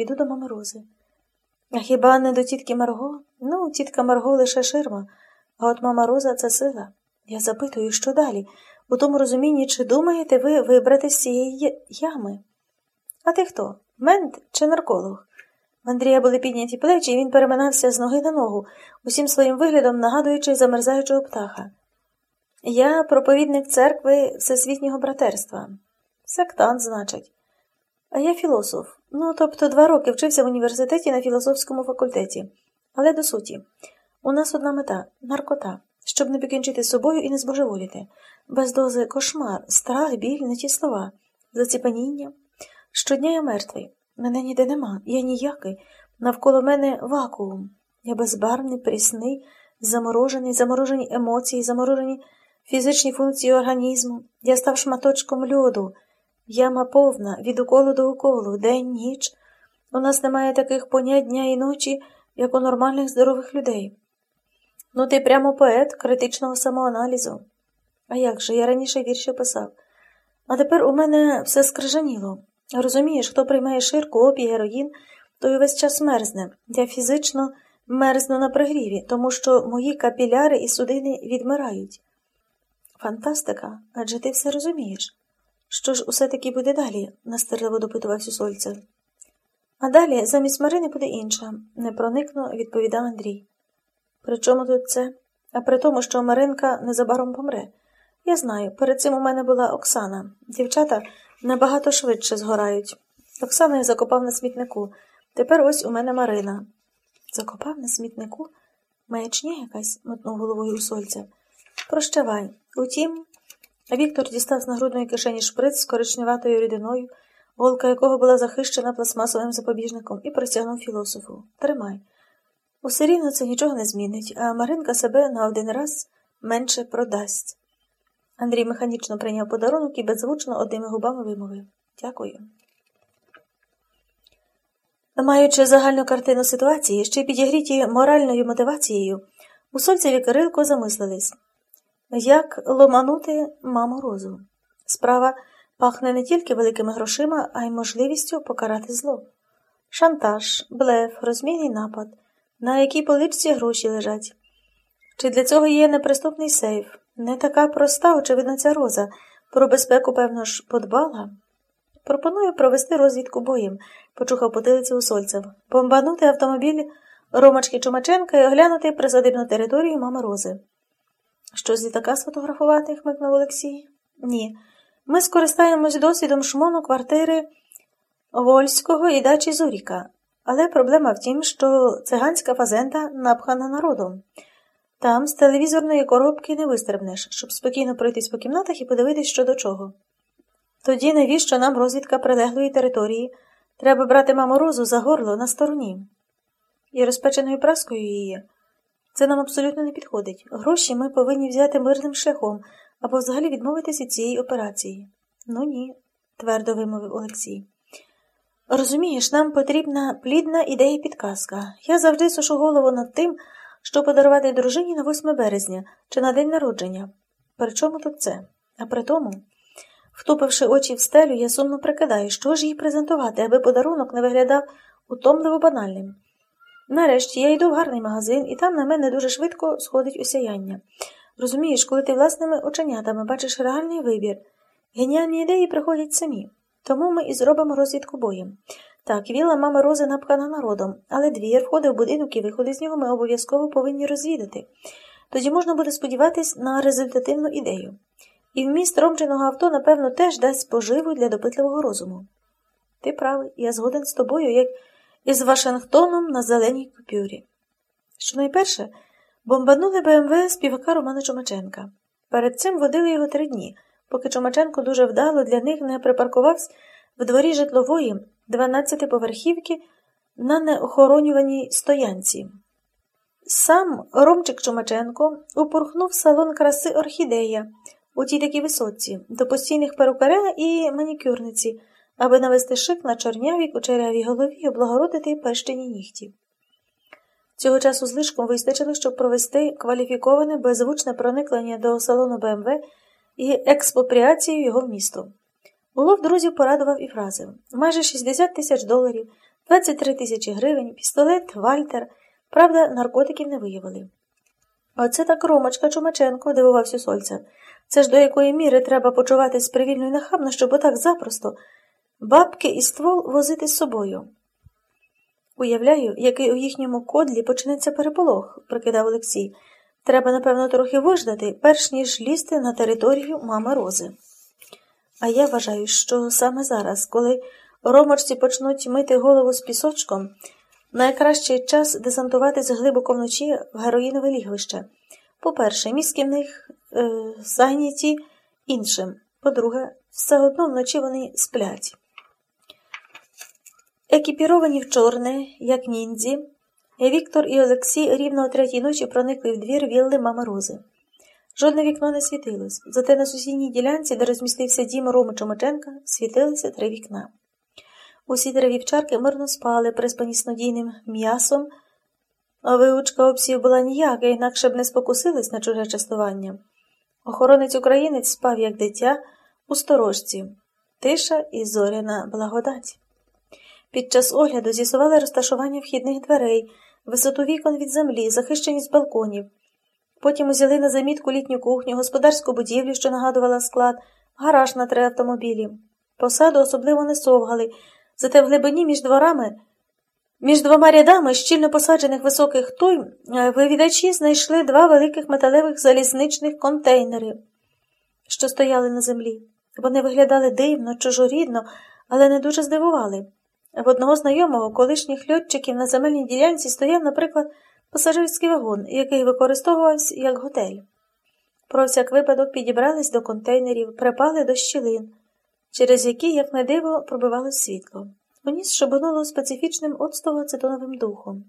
піду до мами Рози. А хіба не до тітки Марго? Ну, тітка Марго лише ширма, а от мама Роза це сила. Я запитую, що далі? У тому розумінні, чи думаєте ви вибрати з цієї ями? А ти хто? Мент чи нарколог? В Андрія були підняті плечі, і він переминався з ноги на ногу, усім своїм виглядом нагадуючи замерзаючого птаха. Я проповідник церкви Всесвітнього братерства. Сектант, значить. А я філософ. Ну, тобто два роки вчився в університеті на філософському факультеті. Але до суті, у нас одна мета наркота, щоб не покінчити з собою і не збожеволіти. Без дози кошмар, страх, біль, не ті слова, заціпаніння. Щодня я мертвий. Мене ніде нема, я ніякий. Навколо мене вакуум. Я безбарвний, прісний, заморожений, заморожені емоції, заморожені фізичні функції організму. Я став шматочком льоду. Яма повна, від уколу до уколу, день, ніч. У нас немає таких понять дня і ночі, як у нормальних здорових людей. Ну, ти прямо поет критичного самоаналізу. А як же, я раніше вірші писав. А тепер у мене все скрижаніло. Розумієш, хто приймає ширку, опій, героїн, той увесь час мерзне. Я фізично мерзну на пригріві, тому що мої капіляри і судини відмирають. Фантастика, адже ти все розумієш. Що ж усе таки буде далі? настирливо допитувався Сольцев. А далі замість Марини буде інша, непроникно відповідав Андрій. При чому тут це? А при тому, що Маринка незабаром помре. Я знаю, перед цим у мене була Оксана. Дівчата набагато швидше згорають. Оксана я закопав на смітнику. Тепер ось у мене Марина. Закопав на смітнику? Маячня якась, мотнув головою Усольцев. Прощавай. Утім, Віктор дістав з нагрудної кишені шприц з коричневатою рідиною, голка якого була захищена пластмасовим запобіжником, і простягнув філософу. Тримай. Усе рівно це нічого не змінить, а Маринка себе на один раз менше продасть. Андрій механічно прийняв подарунок і беззвучно одними губами вимовив Дякую. Маючи загальну картину ситуації, ще підігріті моральною мотивацією, у Сольцеві Кирилко замислились. Як ломанути маму розу? Справа пахне не тільки великими грошима, а й можливістю покарати зло. Шантаж, блеф, розмійний напад, на якій поличці гроші лежать. Чи для цього є неприступний сейф? Не така проста, очевидно, ця роза. Про безпеку, певно ж, подбала. Пропоную провести розвідку боєм, почухав потилицю у Сольцев, бомбанути автомобіль Ромачки Чумаченка і оглянути присадибну територію мами Рози. Що з літака сфотографувати? хмикнув Олексій. Ні. Ми скористаємось досвідом шмону квартири Вольського і дачі Зуріка. Але проблема в тім, що циганська фазенда напхана народом. Там з телевізорної коробки не вистрибнеш, щоб спокійно пройтись по кімнатах і подивитись, що до чого. Тоді навіщо нам розвідка прилеглої території? Треба брати маму розу за горло на стороні. І розпеченою праскою її. Це нам абсолютно не підходить. Гроші ми повинні взяти мирним шляхом або взагалі відмовитися від цієї операції. Ну ні, твердо вимовив Олексій. Розумієш, нам потрібна плідна ідея підказка. Я завжди сушу голову над тим, що подарувати дружині на 8 березня чи на день народження. При чому тут це? А при тому, втупивши очі в стелю, я сумно прикидаю, що ж їй презентувати, аби подарунок не виглядав утомливо банальним. Нарешті я йду в гарний магазин, і там на мене дуже швидко сходить осяяння. Розумієш, коли ти власними оченятами бачиш реальний вибір, геніальні ідеї приходять самі. Тому ми і зробимо розвідку боєм. Так, віла мами Рози напхана народом, але двір, входи в будинок і виходи з нього ми обов'язково повинні розвідати. Тоді можна буде сподіватись на результативну ідею. І вміст ромченого авто, напевно, теж дасть поживу для допитливого розуму. Ти правий, я згоден з тобою, як із Вашингтоном на зеленій купюрі. Щонайперше бомбанули БМВ співака Романа Чумаченка. Перед цим водили його три дні, поки Чумаченко дуже вдало для них не припаркувався в дворі житлової 12-поверхівки на неохоронюваній стоянці. Сам Ромчик Чумаченко упорхнув салон краси орхідея у тій такій висотці, до постійних перукаря і манікюрниці аби навести шик на чорнявій кучерявій голові і облагородити пещені нігті. Цього часу злишком вистачило, щоб провести кваліфіковане беззвучне проникнення до салону БМВ і експопріацію його в місто. Улов друзів порадував і фразив майже 60 тисяч доларів, 23 тисячі гривень, пістолет, Вальтер. Правда, наркотиків не виявили. Оце так Ромочка Чумаченко, дивувався Сольцев. Це ж до якої міри треба почуватись привільно і нахабно, щоб отак запросто бабки і ствол возити з собою. Уявляю, який у їхньому кодлі почнеться переполох, прикидав Олексій. Треба, напевно, трохи виждати, перш ніж лізти на територію мами Рози. А я вважаю, що саме зараз, коли роморці почнуть мити голову з пісочком, найкращий час десантуватись глибоко вночі в героїнове лігвище. По-перше, мізки в них е, зайняті іншим. По-друге, все одно вночі вони сплять. Екіпіровані в чорне, як ніндзі, Віктор і Олексій рівно о третій ночі проникли в двір вілли мами Рози. Жодне вікно не світилось, зате на сусідній ділянці, де розмістився дім Роми Чомиченка, світилися три вікна. Усі три вівчарки мирно спали, приспані снодійним м'ясом, а виучка обсів була ніяка, інакше б не спокусились на чуже частування. Охоронець українець спав, як дитя, у сторожці, тиша і зоряна благодать. Під час огляду з'ясували розташування вхідних дверей, висоту вікон від землі, захищеність балконів. Потім узяли на замітку літню кухню, господарську будівлю, що нагадувала склад, гараж на три автомобілі. Посаду особливо не совгали, зате в глибині між дворами, між двома рядами щільно посаджених високих той, е, вивідачі знайшли два великих металевих залізничних контейнери, що стояли на землі. Вони виглядали дивно, чужорідно, але не дуже здивували. В одного знайомого колишніх льотчиків на земельній ділянці стояв, наприклад, пасажирський вагон, який використовувався як готель. Про всяк випадок підібрались до контейнерів, припали до щілин, через які, як на диво, пробивало світло. У ніс шибануло специфічним оцтово-ацетоновим духом.